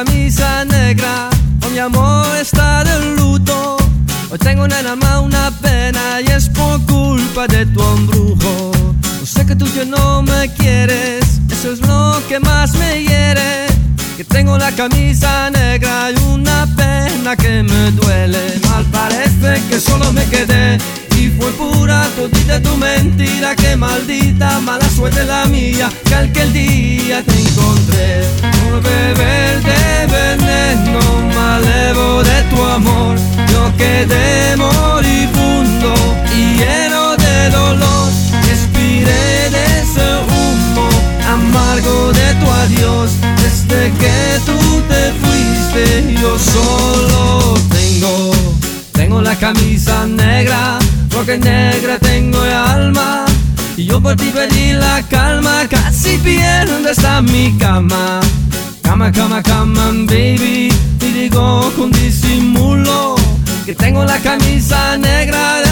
la camisa negra, oh, mi amor está de luto. Hoy tengo en alma una pena y es por culpa de tu embrujo. No sé que tú ya no me quieres, eso es lo que más me hiere. Que tengo la camisa negra y una pena que me duele. Mal parece que solo me quedé y fue pura todita tu mentira. Que maldita mala suerte la mía que aquel día te encontré. Quedé moribundo y lleno de dolor. Respiré de ese humo amargo de tu adiós. Desde que tú te fuiste, yo solo tengo, tengo la camisa negra, porque negra tengo el alma. Y yo por ti perdí la calma, casi pierdo hasta mi cama. Cama, cama, cama, baby. Que tengo la camisa negra.